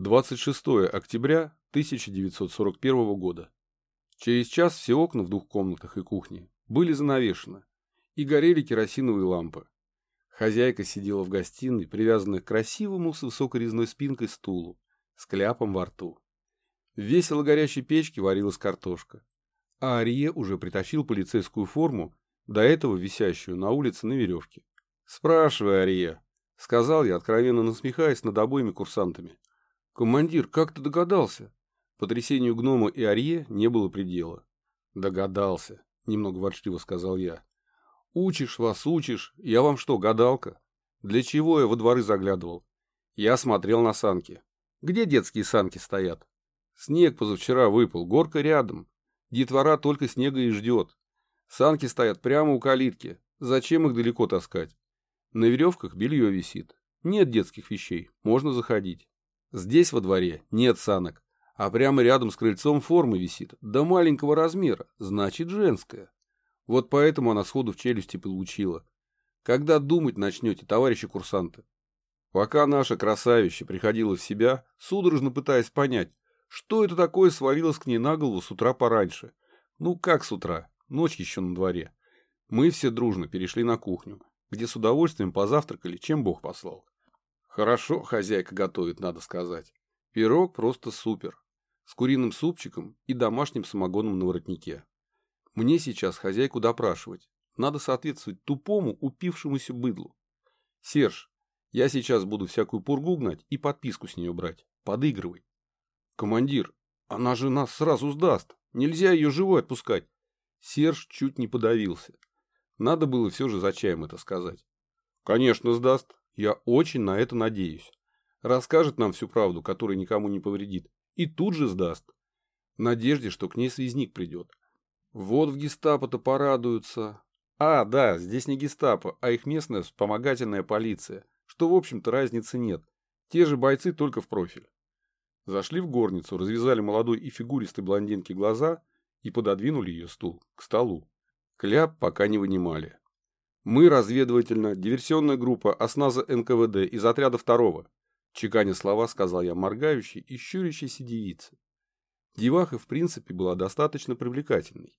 26 октября 1941 года. Через час все окна в двух комнатах и кухне были занавешены, и горели керосиновые лампы. Хозяйка сидела в гостиной, привязанная к красивому с высокой резной спинкой стулу, с кляпом во рту. В весело горящей печке варилась картошка, а Арье уже притащил полицейскую форму, до этого висящую на улице на веревке. «Спрашивай, Арье», — сказал я, откровенно насмехаясь над обоими курсантами. «Командир, как ты догадался?» Потрясению гнома и Арье не было предела. «Догадался», — немного ворчливо сказал я. «Учишь вас, учишь. Я вам что, гадалка? Для чего я во дворы заглядывал? Я смотрел на санки. Где детские санки стоят? Снег позавчера выпал, горка рядом. Детвора только снега и ждет. Санки стоят прямо у калитки. Зачем их далеко таскать? На веревках белье висит. Нет детских вещей, можно заходить. Здесь во дворе нет санок, а прямо рядом с крыльцом форма висит, до маленького размера, значит женская. Вот поэтому она сходу в челюсти получила. Когда думать начнете, товарищи курсанты? Пока наша красавище приходила в себя, судорожно пытаясь понять, что это такое свалилось к ней на голову с утра пораньше. Ну как с утра, ночь еще на дворе. Мы все дружно перешли на кухню, где с удовольствием позавтракали, чем Бог послал. Хорошо хозяйка готовит, надо сказать. Пирог просто супер. С куриным супчиком и домашним самогоном на воротнике. Мне сейчас хозяйку допрашивать. Надо соответствовать тупому, упившемуся быдлу. Серж, я сейчас буду всякую пургу гнать и подписку с нее брать. Подыгрывай. Командир, она же нас сразу сдаст. Нельзя ее живой отпускать. Серж чуть не подавился. Надо было все же за чаем это сказать. Конечно, сдаст. Я очень на это надеюсь. Расскажет нам всю правду, которая никому не повредит, и тут же сдаст. В надежде, что к ней связник придет. Вот в гестапо-то порадуются. А, да, здесь не гестапо, а их местная вспомогательная полиция, что, в общем-то, разницы нет. Те же бойцы, только в профиль. Зашли в горницу, развязали молодой и фигуристой блондинке глаза и пододвинули ее стул к столу. Кляп пока не вынимали. Мы разведывательно-диверсионная группа осназа НКВД из отряда второго. Чеканя слова сказал я моргающей и щурящейся девице. Деваха в принципе была достаточно привлекательной.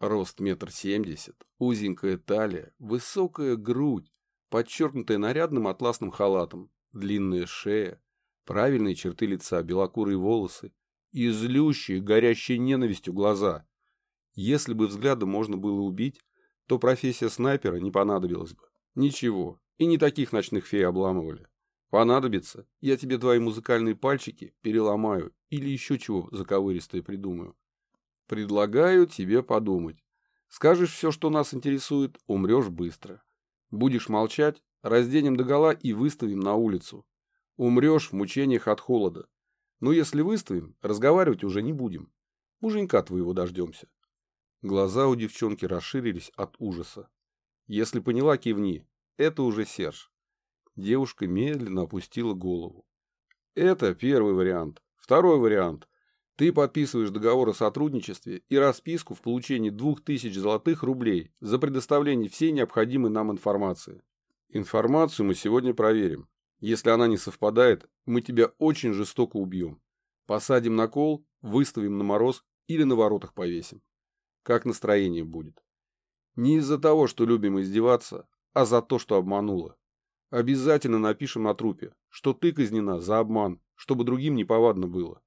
Рост метр семьдесят, узенькая талия, высокая грудь, подчеркнутая нарядным атласным халатом, длинная шея, правильные черты лица, белокурые волосы и злющие, горящие ненавистью глаза. Если бы взглядом можно было убить, то профессия снайпера не понадобилась бы. Ничего, и не таких ночных фей обламывали. Понадобится, я тебе твои музыкальные пальчики переломаю или еще чего заковыристое придумаю. Предлагаю тебе подумать. Скажешь все, что нас интересует, умрешь быстро. Будешь молчать, разденем догола и выставим на улицу. Умрешь в мучениях от холода. Но если выставим, разговаривать уже не будем. Муженька твоего дождемся. Глаза у девчонки расширились от ужаса. Если поняла, кивни. Это уже Серж. Девушка медленно опустила голову. Это первый вариант. Второй вариант. Ты подписываешь договор о сотрудничестве и расписку в получении 2000 золотых рублей за предоставление всей необходимой нам информации. Информацию мы сегодня проверим. Если она не совпадает, мы тебя очень жестоко убьем. Посадим на кол, выставим на мороз или на воротах повесим как настроение будет. Не из-за того, что любим издеваться, а за то, что обманула. Обязательно напишем на трупе, что ты казнена за обман, чтобы другим неповадно было.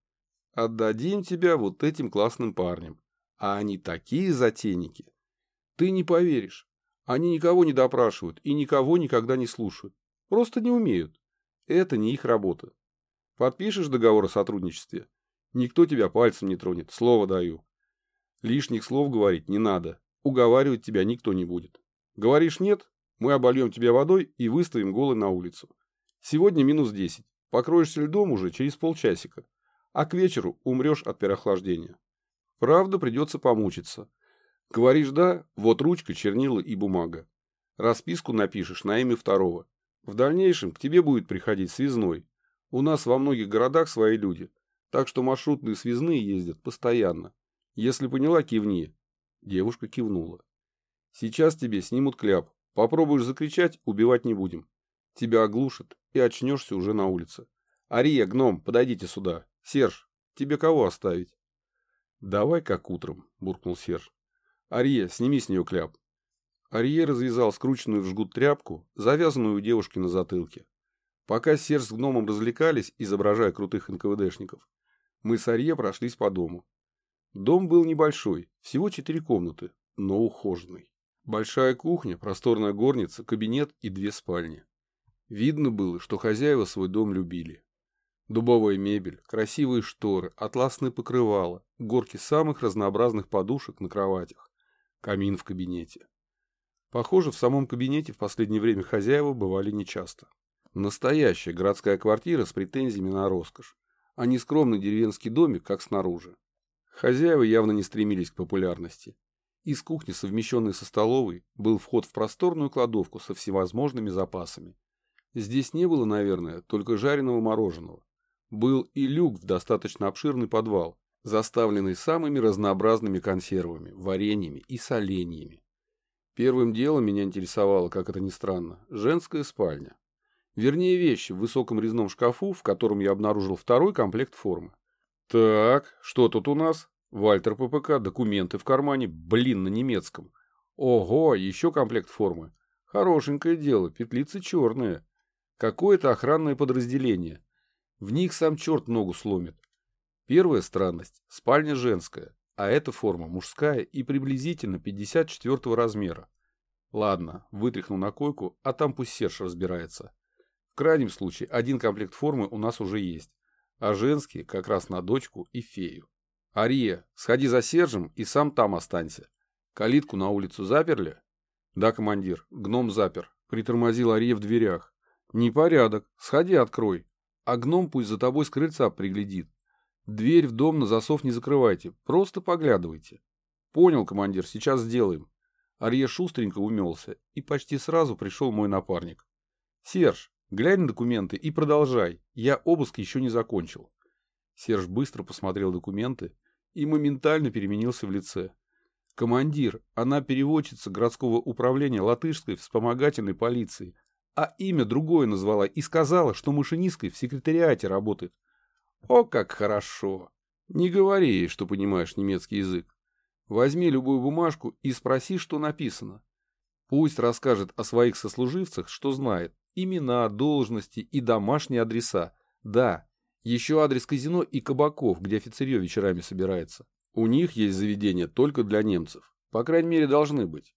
Отдадим тебя вот этим классным парням. А они такие затейники. Ты не поверишь. Они никого не допрашивают и никого никогда не слушают. Просто не умеют. Это не их работа. Подпишешь договор о сотрудничестве? Никто тебя пальцем не тронет, слово даю. Лишних слов говорить не надо. Уговаривать тебя никто не будет. Говоришь нет, мы обольем тебя водой и выставим голый на улицу. Сегодня минус 10. Покроешься льдом уже через полчасика. А к вечеру умрешь от переохлаждения. Правда, придется помучиться. Говоришь «да», вот ручка, чернила и бумага. Расписку напишешь на имя второго. В дальнейшем к тебе будет приходить связной. У нас во многих городах свои люди, так что маршрутные связные ездят постоянно. Если поняла, кивни. Девушка кивнула. Сейчас тебе снимут кляп. Попробуешь закричать, убивать не будем. Тебя оглушат и очнешься уже на улице. Ария, гном, подойдите сюда. Серж, тебе кого оставить? Давай как утром, буркнул Серж. Ария, сними с нее кляп. Арье развязал скрученную в жгут тряпку, завязанную у девушки на затылке. Пока Серж с гномом развлекались, изображая крутых НКВДшников, мы с Арье прошлись по дому. Дом был небольшой, всего четыре комнаты, но ухоженный. Большая кухня, просторная горница, кабинет и две спальни. Видно было, что хозяева свой дом любили. Дубовая мебель, красивые шторы, атласные покрывала, горки самых разнообразных подушек на кроватях, камин в кабинете. Похоже, в самом кабинете в последнее время хозяева бывали нечасто. Настоящая городская квартира с претензиями на роскошь, а не скромный деревенский домик, как снаружи. Хозяева явно не стремились к популярности. Из кухни, совмещенной со столовой, был вход в просторную кладовку со всевозможными запасами. Здесь не было, наверное, только жареного мороженого. Был и люк в достаточно обширный подвал, заставленный самыми разнообразными консервами, вареньями и соленьями. Первым делом меня интересовало, как это ни странно, женская спальня. Вернее, вещи в высоком резном шкафу, в котором я обнаружил второй комплект формы. Так, что тут у нас? Вальтер ППК, документы в кармане, блин, на немецком. Ого, еще комплект формы. Хорошенькое дело, петлицы черные. Какое-то охранное подразделение. В них сам черт ногу сломит. Первая странность – спальня женская, а эта форма мужская и приблизительно 54 размера. Ладно, вытряхну на койку, а там пусть Серж разбирается. В крайнем случае, один комплект формы у нас уже есть, а женские как раз на дочку и фею. «Ария, сходи за Сержем и сам там останься. Калитку на улицу заперли?» «Да, командир, гном запер», — притормозил Ария в дверях. «Непорядок, сходи открой, а гном пусть за тобой с крыльца приглядит. Дверь в дом на засов не закрывайте, просто поглядывайте». «Понял, командир, сейчас сделаем». Ария шустренько умелся, и почти сразу пришел мой напарник. «Серж, глянь документы и продолжай, я обыск еще не закончил». Серж быстро посмотрел документы и моментально переменился в лице. Командир, она переводчица городского управления латышской вспомогательной полиции, а имя другое назвала и сказала, что машинисткой в секретариате работает. О, как хорошо! Не говори ей, что понимаешь немецкий язык. Возьми любую бумажку и спроси, что написано. Пусть расскажет о своих сослуживцах, что знает. Имена, должности и домашние адреса. Да, еще адрес казино и кабаков, где офицерье вечерами собирается. У них есть заведения только для немцев. По крайней мере, должны быть.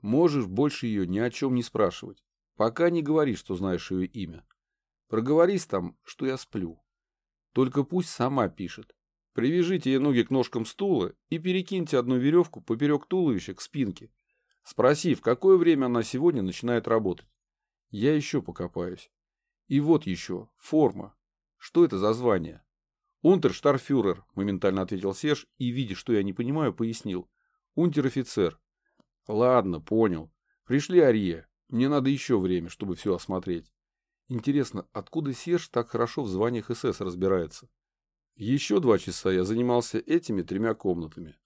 Можешь больше ее ни о чем не спрашивать. Пока не говори, что знаешь ее имя. Проговорись там, что я сплю. Только пусть сама пишет. Привяжите ей ноги к ножкам стула и перекиньте одну веревку поперек туловища к спинке. Спроси, в какое время она сегодня начинает работать. Я еще покопаюсь. И вот еще, форма. Что это за звание? Унтерштарфюрер, моментально ответил Серж и, видя, что я не понимаю, пояснил. Унтер-офицер. Ладно, понял. Пришли Арье. Мне надо еще время, чтобы все осмотреть. Интересно, откуда Серж так хорошо в званиях СС разбирается? Еще два часа я занимался этими тремя комнатами.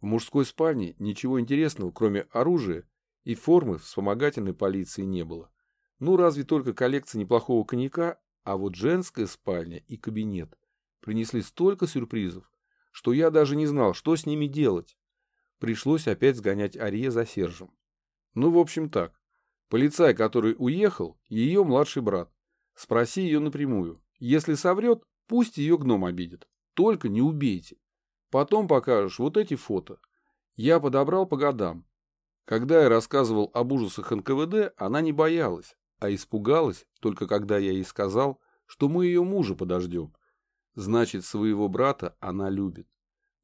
В мужской спальне ничего интересного, кроме оружия и формы вспомогательной полиции не было. Ну, разве только коллекция неплохого коньяка а вот женская спальня и кабинет принесли столько сюрпризов, что я даже не знал, что с ними делать. Пришлось опять сгонять Арье за Сержем. Ну, в общем так. Полицай, который уехал, ее младший брат. Спроси ее напрямую. Если соврет, пусть ее гном обидит. Только не убейте. Потом покажешь вот эти фото. Я подобрал по годам. Когда я рассказывал об ужасах НКВД, она не боялась, а испугалась только когда я ей сказал, что мы ее мужа подождем. Значит, своего брата она любит.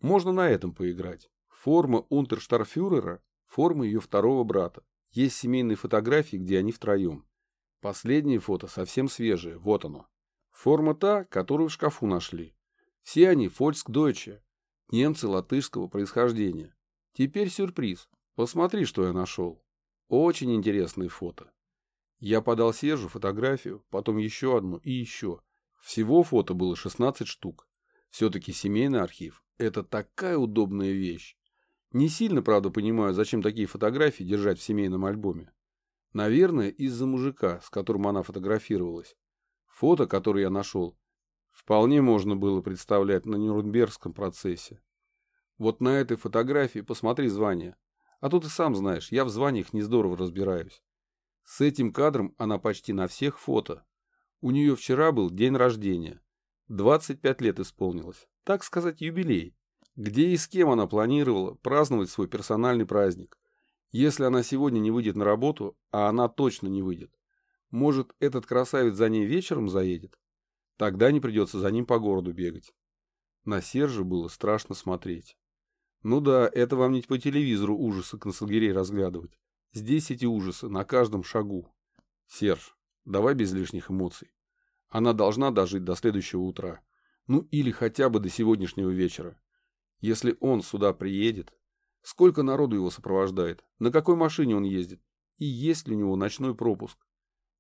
Можно на этом поиграть. Форма унтерштарфюрера – форма ее второго брата. Есть семейные фотографии, где они втроем. Последнее фото совсем свежее, вот оно. Форма та, которую в шкафу нашли. Все они фольксдойче, немцы латышского происхождения. Теперь сюрприз. Посмотри, что я нашел. Очень интересные фото. Я подал Сержу фотографию, потом еще одну и еще. Всего фото было 16 штук. Все-таки семейный архив – это такая удобная вещь. Не сильно, правда, понимаю, зачем такие фотографии держать в семейном альбоме. Наверное, из-за мужика, с которым она фотографировалась. Фото, которое я нашел, вполне можно было представлять на Нюрнбергском процессе. Вот на этой фотографии посмотри звание. А то ты сам знаешь, я в званиях не здорово разбираюсь. С этим кадром она почти на всех фото. У нее вчера был день рождения. 25 лет исполнилось. Так сказать, юбилей. Где и с кем она планировала праздновать свой персональный праздник? Если она сегодня не выйдет на работу, а она точно не выйдет, может, этот красавец за ней вечером заедет? Тогда не придется за ним по городу бегать. На Сержа было страшно смотреть. Ну да, это вам не по телевизору ужасы концлагерей разглядывать. Здесь эти ужасы на каждом шагу. Серж, давай без лишних эмоций. Она должна дожить до следующего утра. Ну или хотя бы до сегодняшнего вечера. Если он сюда приедет, сколько народу его сопровождает, на какой машине он ездит, и есть ли у него ночной пропуск.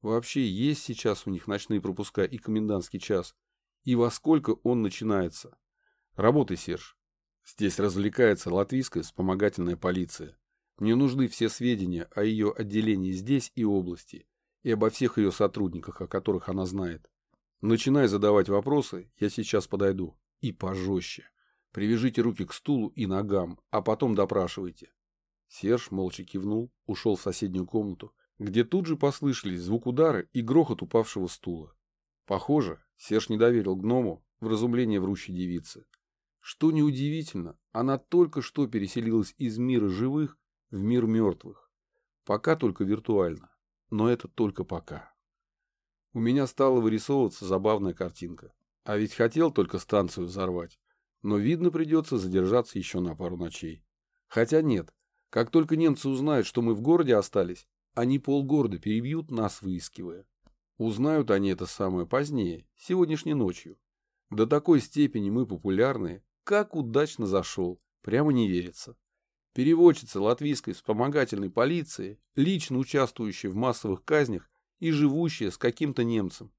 Вообще есть сейчас у них ночные пропуска и комендантский час, и во сколько он начинается. Работай, Серж. Здесь развлекается латвийская вспомогательная полиция. Мне нужны все сведения о ее отделении здесь и области, и обо всех ее сотрудниках, о которых она знает. Начинай задавать вопросы, я сейчас подойду. И пожестче. Привяжите руки к стулу и ногам, а потом допрашивайте. Серж молча кивнул, ушел в соседнюю комнату, где тут же послышались звук удара и грохот упавшего стула. Похоже, Серж не доверил гному в разумление врущей девицы. Что неудивительно, она только что переселилась из мира живых в мир мертвых. Пока только виртуально, но это только пока. У меня стала вырисовываться забавная картинка. А ведь хотел только станцию взорвать но, видно, придется задержаться еще на пару ночей. Хотя нет, как только немцы узнают, что мы в городе остались, они полгорода перебьют, нас выискивая. Узнают они это самое позднее, сегодняшней ночью. До такой степени мы популярные, как удачно зашел, прямо не верится. Переводчица латвийской вспомогательной полиции, лично участвующая в массовых казнях и живущая с каким-то немцем,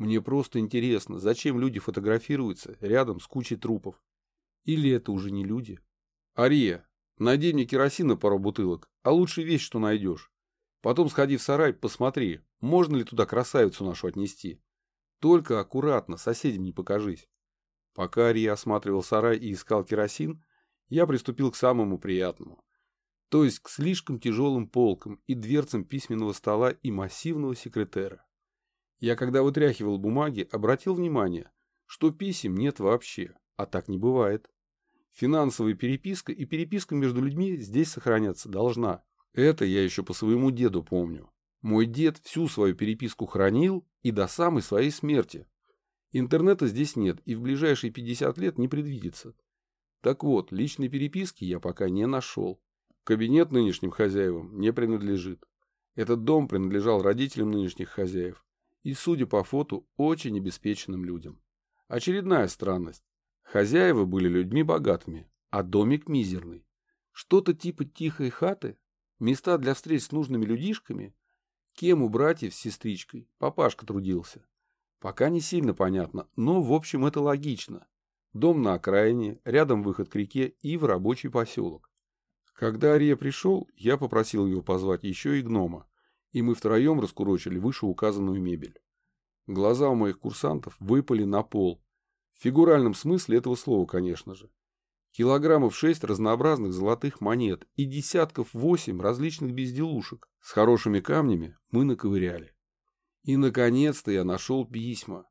мне просто интересно, зачем люди фотографируются рядом с кучей трупов? Или это уже не люди? Ария, найди мне керосина пару бутылок, а лучше вещь, что найдешь. Потом сходи в сарай, посмотри, можно ли туда красавицу нашу отнести. Только аккуратно, соседям не покажись. Пока Ария осматривал сарай и искал керосин, я приступил к самому приятному. То есть к слишком тяжелым полкам и дверцам письменного стола и массивного секретера. Я, когда вытряхивал бумаги, обратил внимание, что писем нет вообще, а так не бывает. Финансовая переписка и переписка между людьми здесь сохраняться должна. Это я еще по своему деду помню. Мой дед всю свою переписку хранил и до самой своей смерти. Интернета здесь нет и в ближайшие 50 лет не предвидится. Так вот, личной переписки я пока не нашел. Кабинет нынешним хозяевам не принадлежит. Этот дом принадлежал родителям нынешних хозяев и, судя по фото, очень обеспеченным людям. Очередная странность. Хозяева были людьми богатыми, а домик мизерный. Что-то типа тихой хаты, места для встреч с нужными людишками. Кем у братьев с сестричкой папашка трудился. Пока не сильно понятно, но в общем это логично. Дом на окраине, рядом выход к реке и в рабочий поселок. Когда Ария пришел, я попросил его позвать еще и гнома и мы втроем раскурочили вышеуказанную мебель. Глаза у моих курсантов выпали на пол. В фигуральном смысле этого слова, конечно же. Килограммов шесть разнообразных золотых монет и десятков восемь различных безделушек с хорошими камнями мы наковыряли. И, наконец-то, я нашел письма.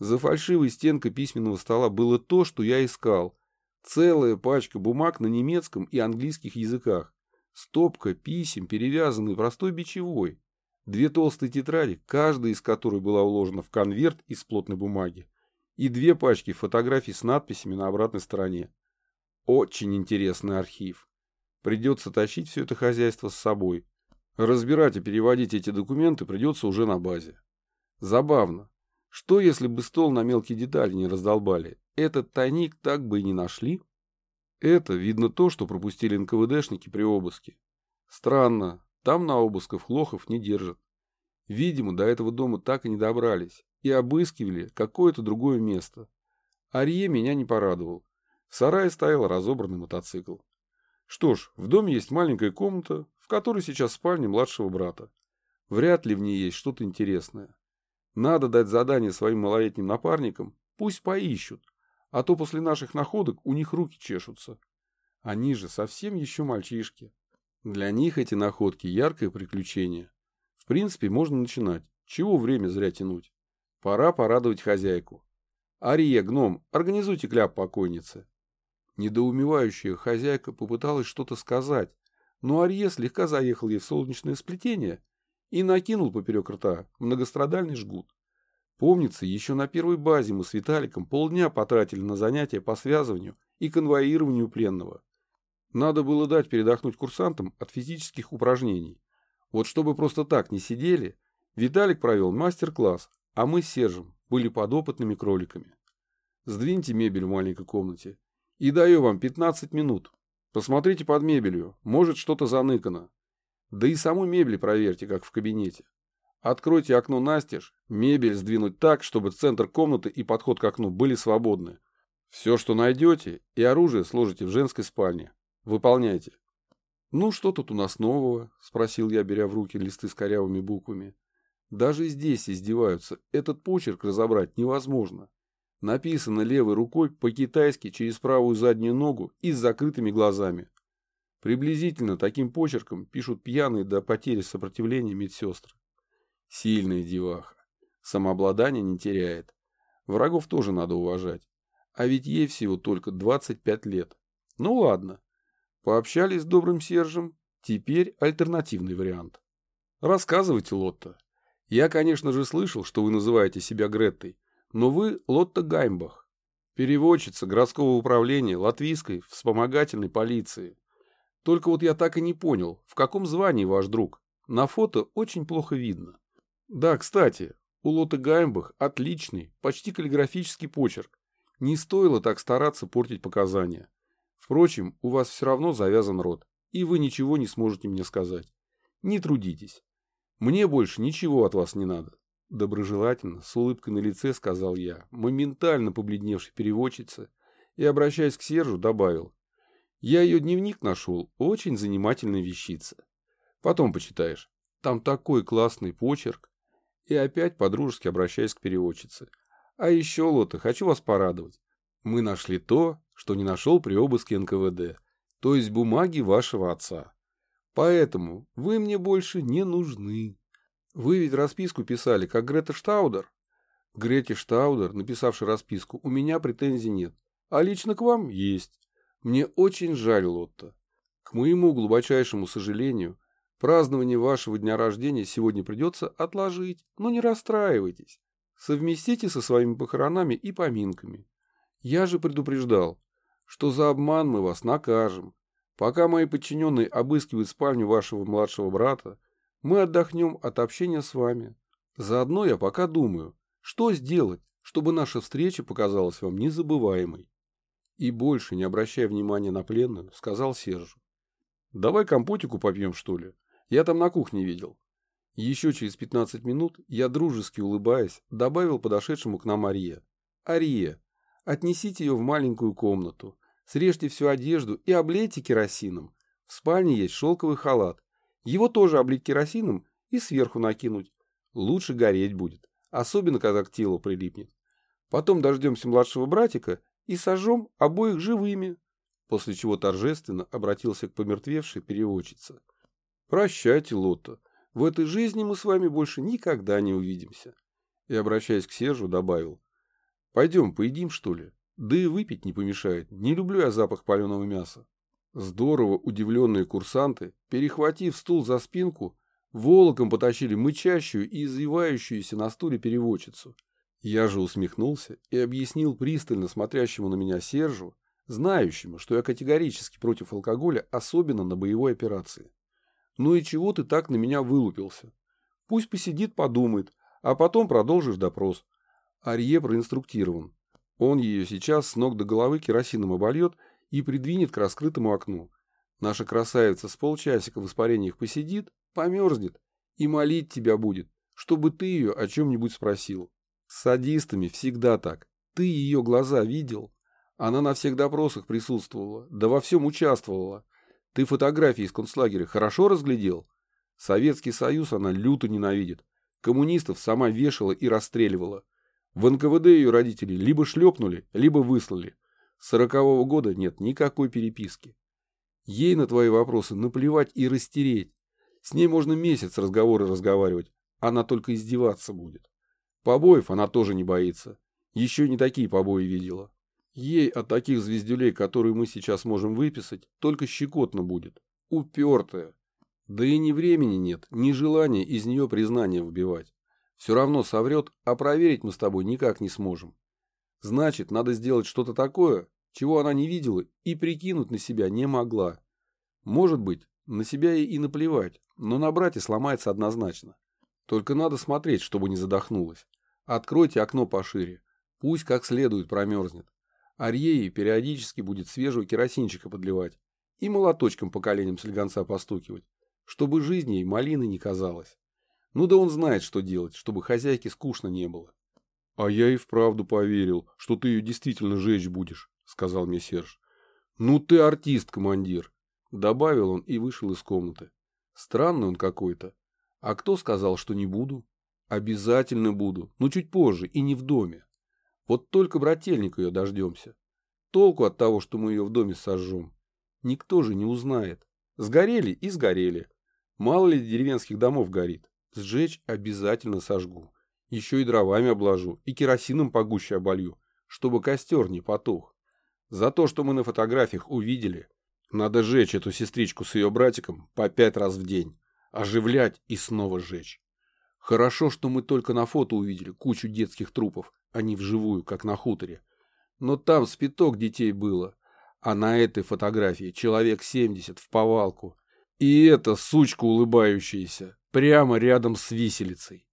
За фальшивой стенкой письменного стола было то, что я искал. Целая пачка бумаг на немецком и английских языках. Стопка писем, перевязанные простой бичевой. Две толстые тетради, каждая из которых была уложена в конверт из плотной бумаги. И две пачки фотографий с надписями на обратной стороне. Очень интересный архив. Придется тащить все это хозяйство с собой. Разбирать и переводить эти документы придется уже на базе. Забавно. Что если бы стол на мелкие детали не раздолбали? Этот тайник так бы и не нашли? Это, видно, то, что пропустили НКВДшники при обыске. Странно, там на обысках лохов не держат. Видимо, до этого дома так и не добрались и обыскивали какое-то другое место. Арье меня не порадовал. В сарае стоял разобранный мотоцикл. Что ж, в доме есть маленькая комната, в которой сейчас спальня младшего брата. Вряд ли в ней есть что-то интересное. Надо дать задание своим малолетним напарникам Пусть поищут, а то после наших находок у них руки чешутся. Они же совсем еще мальчишки. Для них эти находки яркое приключение. В принципе, можно начинать. Чего время зря тянуть? Пора порадовать хозяйку. Ария, гном, организуйте кляп покойницы. Недоумевающая хозяйка попыталась что-то сказать, но Арье слегка заехал ей в солнечное сплетение и накинул поперек рта многострадальный жгут. Помнится, еще на первой базе мы с Виталиком полдня потратили на занятия по связыванию и конвоированию пленного. Надо было дать передохнуть курсантам от физических упражнений. Вот чтобы просто так не сидели, Виталик провел мастер-класс, а мы с Сержем были подопытными кроликами. Сдвиньте мебель в маленькой комнате. И даю вам 15 минут. Посмотрите под мебелью, может что-то заныкано. Да и саму мебель проверьте, как в кабинете. Откройте окно настежь, мебель сдвинуть так, чтобы центр комнаты и подход к окну были свободны. Все, что найдете, и оружие сложите в женской спальне. Выполняйте. «Ну, что тут у нас нового?» – спросил я, беря в руки листы с корявыми буквами. Даже здесь издеваются. Этот почерк разобрать невозможно. Написано левой рукой по-китайски через правую заднюю ногу и с закрытыми глазами. Приблизительно таким почерком пишут пьяные до потери сопротивления медсестры. Сильная деваха. Самообладание не теряет. Врагов тоже надо уважать. А ведь ей всего только 25 лет. Ну ладно. Пообщались с добрым Сержем. Теперь альтернативный вариант. Рассказывайте, Лотта. Я, конечно же, слышал, что вы называете себя Греттой, но вы Лотта Гаймбах, переводчица городского управления латвийской вспомогательной полиции. Только вот я так и не понял, в каком звании ваш друг. На фото очень плохо видно. Да, кстати, у Лотты Гаймбах отличный, почти каллиграфический почерк. Не стоило так стараться портить показания. Впрочем, у вас все равно завязан рот, и вы ничего не сможете мне сказать. Не трудитесь. Мне больше ничего от вас не надо. Доброжелательно, с улыбкой на лице сказал я, моментально побледневший переводчица, и, обращаясь к Сержу, добавил. Я ее дневник нашел, очень занимательная вещица. Потом почитаешь. Там такой классный почерк. И опять подружески обращаясь к переводчице. А еще, Лота, хочу вас порадовать. Мы нашли то, что не нашел при обыске НКВД, то есть бумаги вашего отца. Поэтому вы мне больше не нужны. Вы ведь расписку писали, как Грета Штаудер. Грете Штаудер, написавший расписку, у меня претензий нет. А лично к вам есть. Мне очень жаль, Лотта. К моему глубочайшему сожалению, празднование вашего дня рождения сегодня придется отложить, но не расстраивайтесь. Совместите со своими похоронами и поминками. Я же предупреждал, что за обман мы вас накажем. Пока мои подчиненные обыскивают спальню вашего младшего брата, мы отдохнем от общения с вами. Заодно я пока думаю, что сделать, чтобы наша встреча показалась вам незабываемой. И больше, не обращая внимания на пленную, сказал Сержу. Давай компотику попьем, что ли? Я там на кухне видел. Еще через 15 минут я, дружески улыбаясь, добавил подошедшему к нам Ария. Ария, отнесите ее в маленькую комнату. Срежьте всю одежду и облейте керосином. В спальне есть шелковый халат. Его тоже облить керосином и сверху накинуть. Лучше гореть будет, особенно когда к телу прилипнет. Потом дождемся младшего братика и сожжем обоих живыми. После чего торжественно обратился к помертвевшей переводчице. Прощайте, Лотта. В этой жизни мы с вами больше никогда не увидимся. И, обращаясь к Сержу, добавил. Пойдем, поедим, что ли? Да и выпить не помешает. Не люблю я запах паленого мяса. Здорово удивленные курсанты, перехватив стул за спинку, волоком потащили мычащую и извивающуюся на стуле переводчицу. Я же усмехнулся и объяснил пристально смотрящему на меня Сержу, знающему, что я категорически против алкоголя, особенно на боевой операции. Ну и чего ты так на меня вылупился? Пусть посидит, подумает, а потом продолжишь допрос. Арье проинструктирован. Он ее сейчас с ног до головы керосином обольет и придвинет к раскрытому окну. Наша красавица с полчасика в испарениях посидит, померзнет и молить тебя будет, чтобы ты ее о чем-нибудь спросил. С садистами всегда так. Ты ее глаза видел? Она на всех допросах присутствовала, да во всем участвовала. Ты фотографии из концлагеря хорошо разглядел? Советский Союз она люто ненавидит. Коммунистов сама вешала и расстреливала. В НКВД ее родители либо шлепнули, либо выслали. С сорокового года нет никакой переписки. Ей на твои вопросы наплевать и растереть. С ней можно месяц разговоры разговаривать, она только издеваться будет. Побоев она тоже не боится. Еще не такие побои видела. Ей от таких звездюлей, которые мы сейчас можем выписать, только щекотно будет. Упертая. Да и ни времени нет, ни желания из нее признания выбивать. Все равно соврет, а проверить мы с тобой никак не сможем. Значит, надо сделать что-то такое, чего она не видела и прикинуть на себя не могла. Может быть, на себя ей и наплевать, но на брате сломается однозначно. Только надо смотреть, чтобы не задохнулась. Откройте окно пошире. Пусть как следует промерзнет. Арьеи периодически будет свежего керосинчика подливать и молоточком по коленям слегонца постукивать, чтобы жизнь ей малины не казалась. Ну да он знает, что делать, чтобы хозяйке скучно не было. — А я и вправду поверил, что ты ее действительно жечь будешь, — сказал мне Серж. — Ну ты артист, командир, — добавил он и вышел из комнаты. Странный он какой-то. А кто сказал, что не буду? Обязательно буду, но чуть позже и не в доме. Вот только брательник ее дождемся. Толку от того, что мы ее в доме сожжем. Никто же не узнает. Сгорели и сгорели. Мало ли деревенских домов горит. Сжечь обязательно сожгу. Еще и дровами обложу, и керосином погуще оболью, чтобы костер не потух. За то, что мы на фотографиях увидели, надо жечь эту сестричку с ее братиком по пять раз в день оживлять и снова сжечь. Хорошо, что мы только на фото увидели кучу детских трупов, а не вживую, как на хуторе. Но там спиток детей было, а на этой фотографии человек 70 в повалку. И эта сучка улыбающаяся, прямо рядом с виселицей.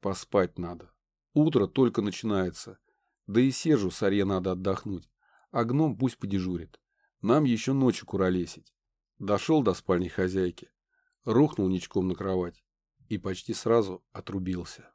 Поспать надо. Утро только начинается. Да и Сержу Сарье надо отдохнуть, а гном пусть подежурит. Нам еще ночью куролесить. Дошел до спальни хозяйки рухнул ничком на кровать и почти сразу отрубился.